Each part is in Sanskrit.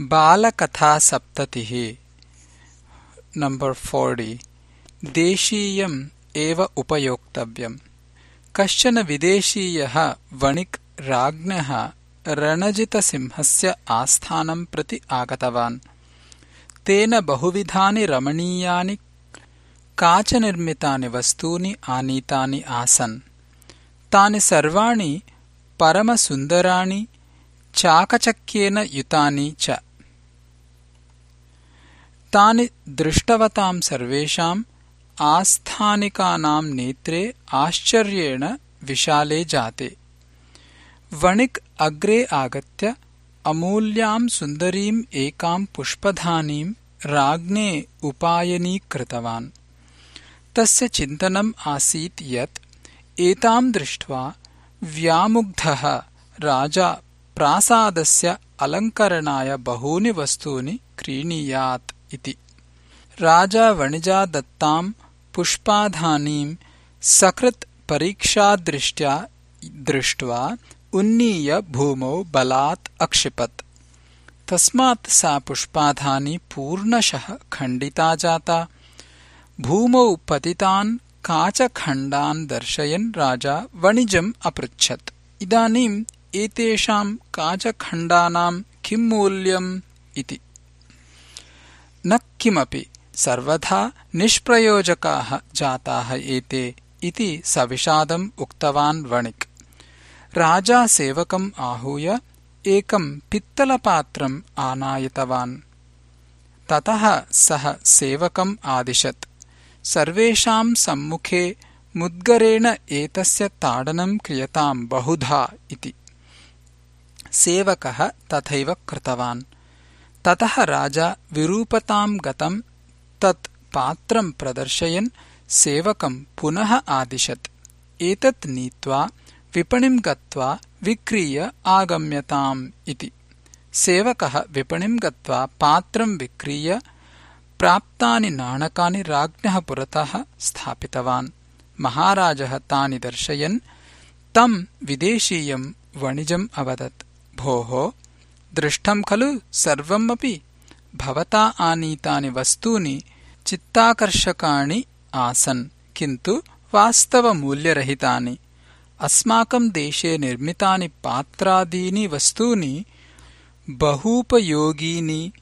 बालकथासप्ततिः देशीयम् एव उपयोक्तव्यम्। कश्चन विदेशीयः वणिक् राज्ञः रणजितसिंहस्य आस्थानं प्रति आगतवान्। तेन बहुविधानि रमणीयानि काचनिर्मितानि वस्तूनि आनीतानि आसन्। तानि सर्वाणि परमसुन्दराणि चाकचक्येन युतानि च तानि दृष्टवताम् सर्वेषाम् आस्थानिकानाम् नेत्रे आश्चर्येण विशाले जाते। वणिक् अग्रे आगत्य अमूल्याम् सुन्दरीम् एकाम् पुष्पधानीम् राज्ञे उपायनीकृतवान्। तस्य चिन्तनम् आसीत् यत् एताम् दृष्ट्वा व्यामुग्धः राजा प्रासादस्य अलङ्करणाय बहूनि वस्तूनि क्रीणीयात् इति। राजा वणिजादत्ताम् पुष्पाधानीम् सकृत् परीक्षादृष्ट्या दृष्ट्वा उन्नीय भूमौ बलात् अक्षिपत्। तस्मात् सा पुष्पाधानी पूर्णशः खण्डिता जाता। भूमौ पतितान् काचखण्डान् दर्शयन् राजा वणिजम् अपृच्छत्। इदानीम् एतेषाम् काचखण्डानाम् किम् मूल्यम् इति न किमपि सर्वथा निष्प्रयोजकाः जाताः एते इति सविषादम् उक्तवान् वणिक्। राजा सेवकम् आहूय एकम् पित्तलपात्रम् आनायितवान्। ततः सः सेवकम् आदिशत्। सर्वेषाम् सम्मुखे मुद्गरेण एतस्य ताडनम् क्रियताम् बहुधा इति। सेवकः तथैव कृतवान् ततः राजा विरूपताम् गतम् तत् पात्रम् प्रदर्शयन् सेवकम् पुनः आदिशत्। एतत् नीत्वा विपणिम् गत्वा विक्रीय आगम्यताम् इति। सेवकः विपणिम् गत्वा पात्रम् विक्रीय प्राप्तानि नाणकानि राज्ञः पुरतः स्थापितवान्। महाराजः तानि दर्शयन् तम् विदेशीयम् वणिजम् अवदत्। भोः दृष्टम् खलु सर्वमपि। भवता आनीतानि वस्तूनि चित्ताकर्षकाणि आसन् किन्तु वास्तवमूल्यरहितानि। अस्माकम् देशे निर्मितानि पात्रादीनि वस्तूनि बहूपयोगीनि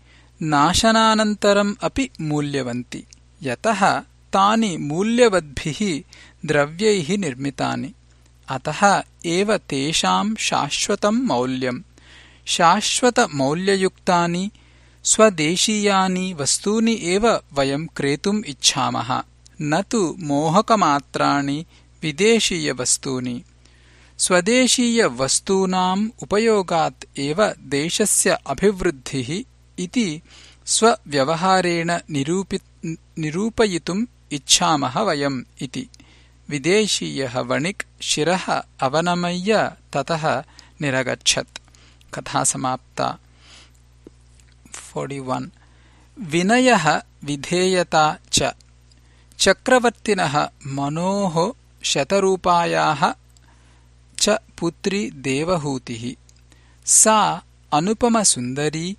नाशनानन्तरम् अपि मूल्यवन्ति। यतः तानि मूल्यवद्भिः द्रव्यैः निर्मितानि। अतः एव तेषाम् शाश्वतम् मौल्यम् शाश्वतमौल्ययुक्तानि स्वदेशीयानि वस्तूनि एव वयम् क्रेतुम् इच्छामः। न तु मोहकमात्राणि विदेशीयवस्तूनि। स्वदेशीयवस्तूनाम् उपयोगात् एव देशस्य अभिवृद्धिः इति स्वव्यवहारेण निरूपयितुम् इच्छामः वयम् इति। विदेशीयः वणिक् शिरः अवनमय्य ततः निरगच्छत् कथा समाप्ता विनयः विधेयता च. चक्रवर्तिनः मनोः शतरूपायाः च पुत्री देवहूतिः. सा अनुपमसुन्दरी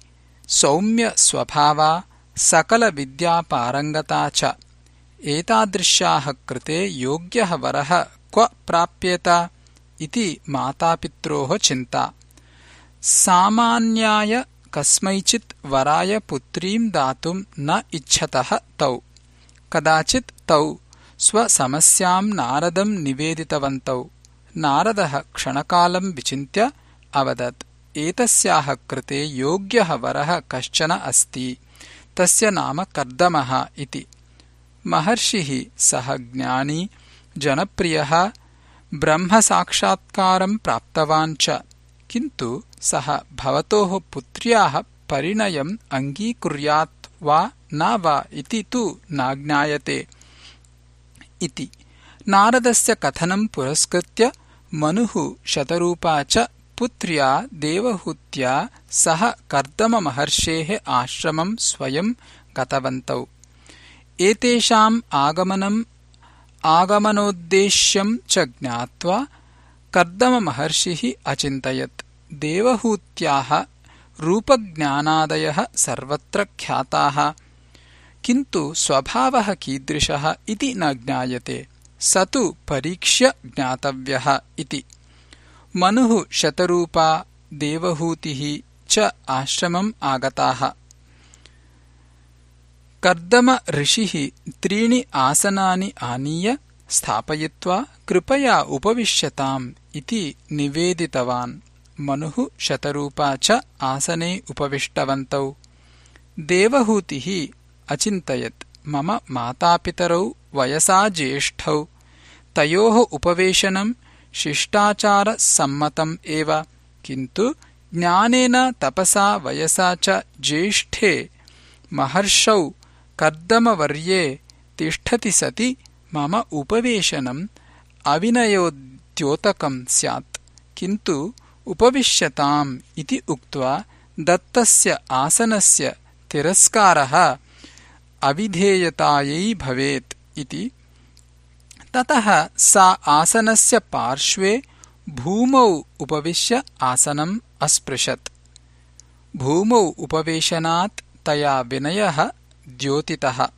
सौम्यस्वभावा सकलविद्यापारङ्गता च. एतादृश्याः कृते योग्यः वरः क्व प्राप्येत? इति मातापित्रोः चिन्ता सामान्याय कस्मैचित् वराय पुत्रीम् दातुम् न इच्छतः तौ। कदाचित् तौ स्वसमस्याम् नारदम् निवेदितवन्तौ। नारदः क्षणकालम् विचिन्त्य अवदत् एतस्याः कृते योग्यः वरः कश्चन अस्ति। तस्य नाम कर्दमः इति। महर्षिः सः ज्ञानी जनप्रियः ब्रह्मसाक्षात्कारम् प्राप्तवान् च किन्तु सः भवतोः पुत्र्याः परिणयम् अङ्गीकुर्यात् वा न वा इति तु नाज्ञायते। इति। नारदस्य कथनम् पुरस्कृत्य मनुः शतरूपा च पुत्र्या देवहूत्या सह कर्दममहर्षेः आश्रमम् स्वयम् गतवन्तौ। एतेषाम् आगमनम् आगमनोद्देश्यम् च ज्ञात्वा कर्दममहर्षिः अचिन्तयत्। देवहूत्याः रूपज्ञानादयः सर्वत्र ख्याताः। किन्तु स्वभावः कीदृशः इति न ज्ञायते। स तु परीक्ष्य ज्ञातव्यः इति। मनुः शतरूपा देवहूतिः च आश्रमम् आगताः। कर्दमऋषिः त्रीणि आसनानि आनीय स्थापयित्वा कृपया उपविश्यताम् इति निवेदितवान्। मनुः शतरूपा च आसने उपविष्टवन्तौ। देवहूतिः अचिन्तयत् मम मातापितरौ वयसा ज्येष्ठौ। तयोः उपवेशनम् शिष्टाचारसम्मतम् एव किन्तु ज्ञानेन तपसा वयसा च ज्येष्ठे। महर्षौ कर्दमवर्ये तिष्ठति सति मम उपवेशनम् अविनयोद्योतकम् स्यात् किन्तु उपविश्यताम् इति उक्त्वा दत्तस्य आसनस्य तिरस्कारः अविधेयतायै भवेत् इति। ततः सा आसनस्य पार्श्वे भूमौ उपविश्य आसनम् अस्पृशत्। भूमौ उपवेशनात् तया विनयः द्योतितः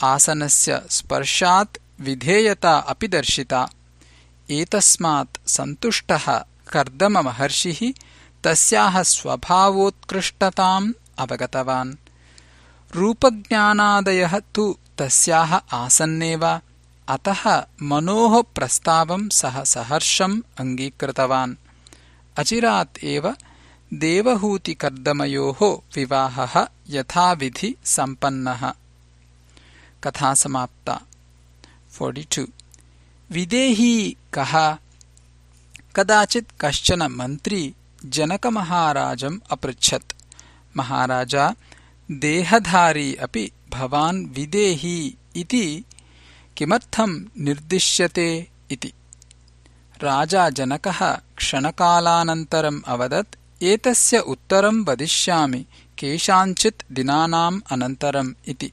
आसनस्य स्पर्शात् विधेयता अपि दर्शिता। एतस्मात् सन्तुष्टः कर्दममहर्षिः तस्याः स्वभावोत्कृष्टताम् अवगतवान्। रूपज्ञानादयः तु तस्याः आसन्नेव। अतः मनोः प्रस्तावम् सः सहर्षम् अङ्गीकृतवान्। अचिरात् एव देवहूतिकर्दमयोः विवाहः यथाविधि सम्पन्नः कथा समाप्ता विदेही कः कदाचित् कश्चन मन्त्री जनकमहाराजम् अपृच्छत् महाराजा देहधारी अपि भवान् विदेही इति किमर्थम् निर्दिश्यते इति राजा जनकः क्षणकालानन्तरम् अवदत् एतस्य उत्तरम् वदिष्यामि केषाञ्चित् दिनानाम् अनन्तरम् इति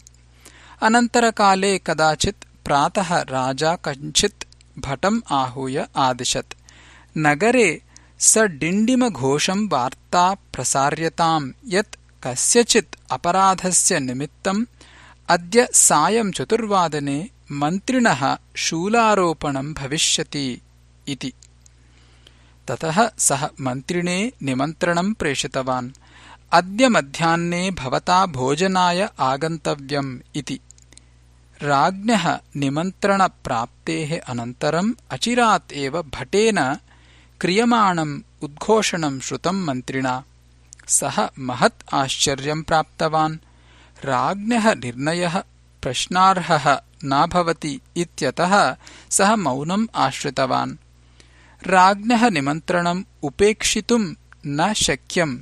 अनन्तरकाले कदाचित् प्रातः राजा कञ्चित् भटम् आहूय आदिशत्। नगरे स डिण्डिमघोषम् वार्ता प्रसार्यताम् यत् कस्यचित् अपराधस्य निमित्तम् अद्य सायम् चतुर्वादने मन्त्रिणः शूलारोपणम् भविष्यति इति। ततः सः मन्त्रिणे निमन्त्रणम् प्रेषितवान्। अद्य मध्याह्ने भवता भोजनाय आगन्तव्यम् इति राज्ञः निमन्त्रणप्राप्तेः अनन्तरम् अचिरात् एव भटेन क्रियमाणम् उद्घोषणम् श्रुतम् मन्त्रिणा। सः महत् आश्चर्यम् प्राप्तवान्। राज्ञः निर्णयः प्रश्नार्हः न भवति इत्यतः सः मौनम् आश्रितवान्। राज्ञः निमन्त्रणम् उपेक्षितुम् न शक्यम्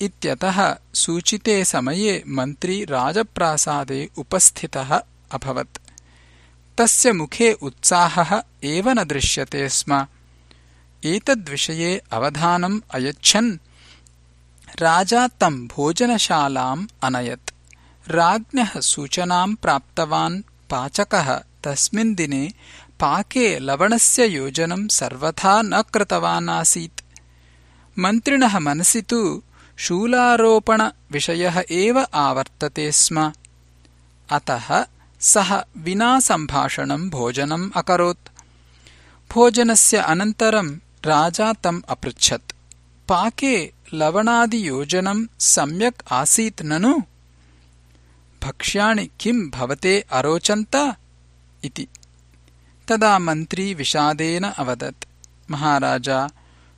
इत्यतः सूचिते समये मन्त्री राजप्रासादे उपस्थितः अभवत्। तस्य मुखे उत्साहः एव न दृश्यते स्म। एतद्विषये अवधानम् अयच्छन्। राजा तम् भोजनशालाम् अनयत्। राज्ञः सूचनाम् प्राप्तवान् पाचकः। तस्मिन् दिने पाके लवणस्य योजनम् सर्वथा न कृतवान् आसीत् मन्त्रिणः मनसि तु शूलारोपणविषयः एव आवर्तते स्म। अतः सः विना सम्भाषणम् भोजनम् अकरोत्। भोजनस्य अनन्तरम् राजा तम् अपृच्छत्। पाके लवणादियोजनम् सम्यक् आसीत् ननु? भक्ष्याणि किम् भवते अरोचन्त? इति। तदा मन्त्री विषादेन अवदत्। महाराजा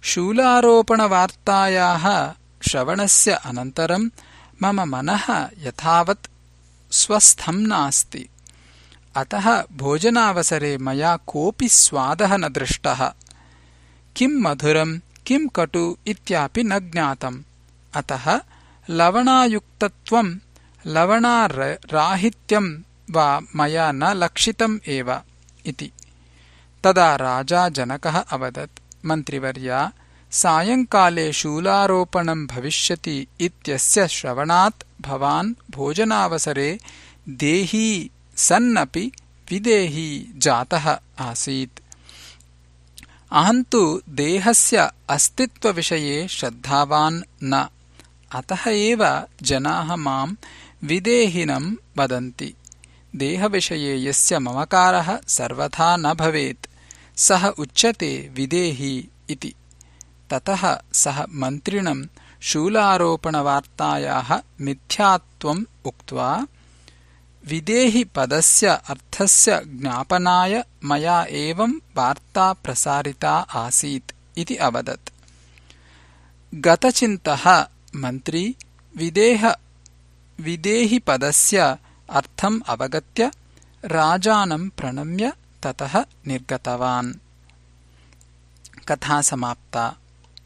शूलारोपणवार्तायाः श्रवणस्य अनन्तरम् मम मनः यथावत् स्वस्थम् नास्ति अतः भोजनावसरे मया कोऽपि स्वादः न दृष्टः। किम् मधुरम् किम् कटु इत्यापि न ज्ञातम्। अतः लवणायुक्तत्वम् लवणाराहित्यम् वा मया न लक्षितम् एव इति। तदा राजा जनकः अवदत् मन्त्रिवर्या सायङ्काले शूलारोपणम् भविष्यति इत्यस्य श्रवणात् भवान् भोजनावसरे देही सन्नपि विदेही जातः आसीत्। अहम् तु देहस्य अस्तित्वविषये श्रद्धावान् न। अतः एव जनाः माम् विदेहिनम् वदन्ति। देहविषये यस्य ममकारः सर्वथा न भवेत्। सः उच्यते विदेही इति। ततः सः मन्त्रिणम् शूलारोपणवार्तायाः मिथ्यात्वम् उक्त्वा विदेहिपदस्य अर्थस्य ज्ञापनाय मया एवम् वार्ता प्रसारिता आसीत् इति अवदत्। गतचिन्तः मन्त्री विदेहिपदस्य अर्थम् अवगत्य राजानम् प्रणम्य ततः निर्गतवान्। कथा समाप्ता